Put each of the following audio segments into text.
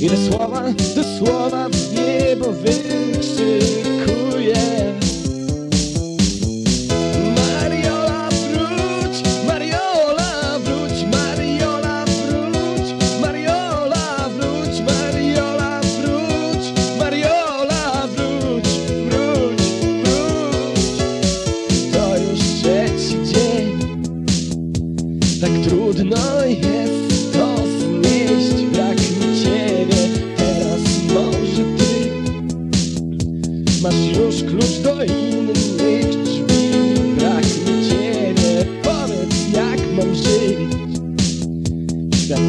Ile słowa, te słowa w niebo wykrzykuję Mariola wróć, Mariola wróć, Mariola wróć, Mariola wróć, Mariola wróć, Mariola wróć, wróć, wróć. To już trzeci dzień, tak trudno jest masz już klucz do innych drzwi, brak mi ciebie, powiedz jak mam żyć, świat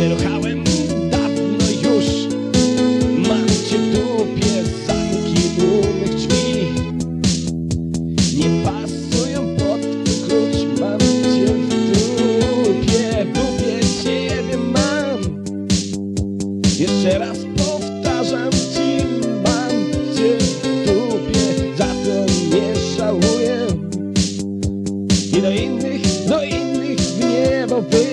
Przeruchałem dawno już. Mam cię w dupie Zamki dumnych drzwi. Nie pasują pod klucz Mam cię w dupie. W dupie ciebie mam. Jeszcze raz powtarzam ci Mam cię w dupie. Za to nie żałuję. I do innych, do innych w niebo wyjdę